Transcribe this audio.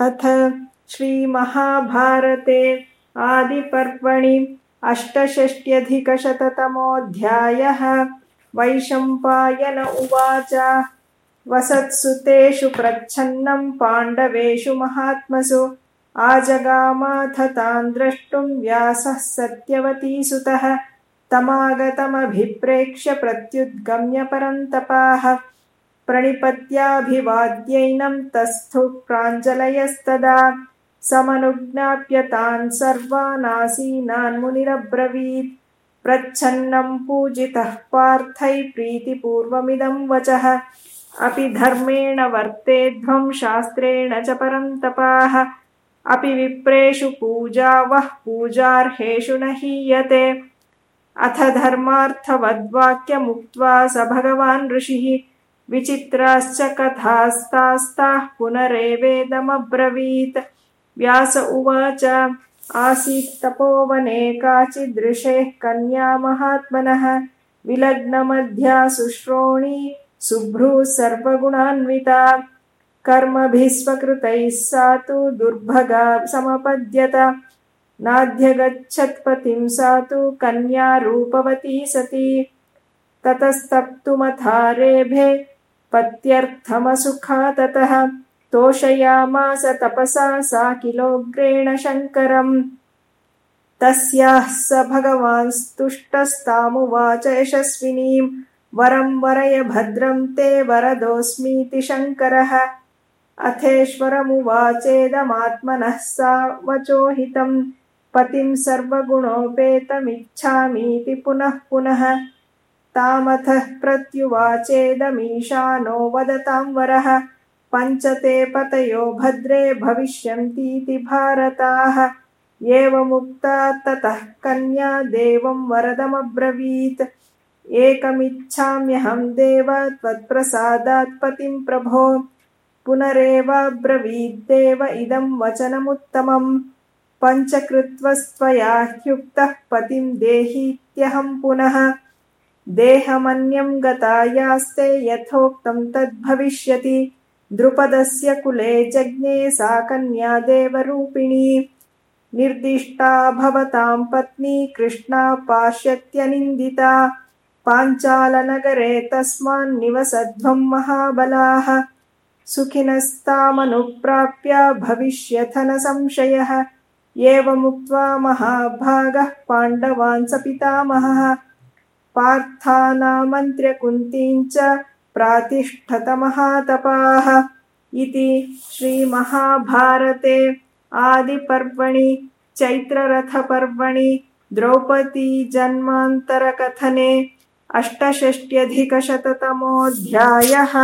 अथ श्रीमहाभारते आदिपर्वणि अष्टषष्ट्यधिकशततमोऽध्यायः। वैशम्पायन उवाच। वसत्सुतेषु प्रच्छन्नम् पाण्डवेषु महात्मसु। आजगामाथ तान् द्रष्टुम् व्यासः सत्यवतीसुतः। तमागतमभिप्रेक्ष्य प्रत्युद्गम्य परन्तपाः प्रणिपत्याभिवाद्यैनम् तस्थु प्राञ्जलयस्तदा समनुज्ञाप्य तान् सर्वानासीनान्मुनिरब्रवीत् प्रच्छन्नम् पूजितः पार्थै प्रीतिपूर्वमिदम् वचः। अपि धर्मेण वर्तेध्वम् शास्त्रेण च परन्तपाः अपि विप्रेषु पूजा वः पूजार्हेषु न हीयते। अथ धर्मार्थवद्वाक्यमुक्त्वा स भगवान् ऋषिः विचित्राश्च कथास्तास्ताः पुनरेवेदमब्रवीत्। व्यास उवाच आसीत्तपोवने काचिदृशेः कन्या महात्मनः विलग्नमध्या शुश्रोणी शुभ्रूः सर्वगुणान्विता। कर्मभिः स्वकृतैः सा तु दुर्भगा समपद्यत। नाध्यगच्छत्पतिं सा तु कन्या रूपवती सती। ततस्तप्तुमथारेभे पत्यर्थमसुखा ततः तोषयामास तपसा सा किलोग्रेण शङ्करम्। तस्याः स भगवांस्तुष्टस्तामुवाच यशस्विनीम्। वरम् वरय भद्रम् ते वरदोऽस्मीति शङ्करः। अथेश्वरमुवाचेदमात्मनः सा वचोहितम्। पतिम् सर्वगुणोपेतमिच्छामीति पुनः पुनः तामथः प्रत्युवाचेदमीशानो वदताम् वरः। पञ्च ते पतयो भद्रे भविष्यन्तीति भारताः। एवमुक्ता ततः कन्या देवम् वरदमब्रवीत्। एकमिच्छाम्यहम् देव त्वत्प्रसादात् पतिम् प्रभो। पुनरेवाब्रवीद्देव इदम् वचनमुत्तमम्। पञ्चकृत्वस्त्वया ह्युक्तः पतिम् देहीत्यहम् पुनः देहमन्यम् गता यास्ते यथोक्तम् तद्भविष्यति। द्रुपदस्य कुले जज्ञे सा कन्या देवरूपिणी। निर्दिष्टा भवताम् पत्नी कृष्णा पाश्यत्यनिन्दिता। पाञ्चालनगरे तस्मान्निवसध्वम् महाबलाः। सुखिनस्तामनुप्राप्य भविष्यथ न संशयः एवमुक्त्वा महाभागः पाण्डवान् स पितामहः पार्थानामन्त्र्य कुन्तीम् च प्रातिष्ठतमहातपाः इति श्रीमहाभारते आदिपर्वणि चैत्ररथपर्वणि द्रौपदीजन्मान्तरकथने अष्टषष्ट्यधिकशततमोऽध्यायः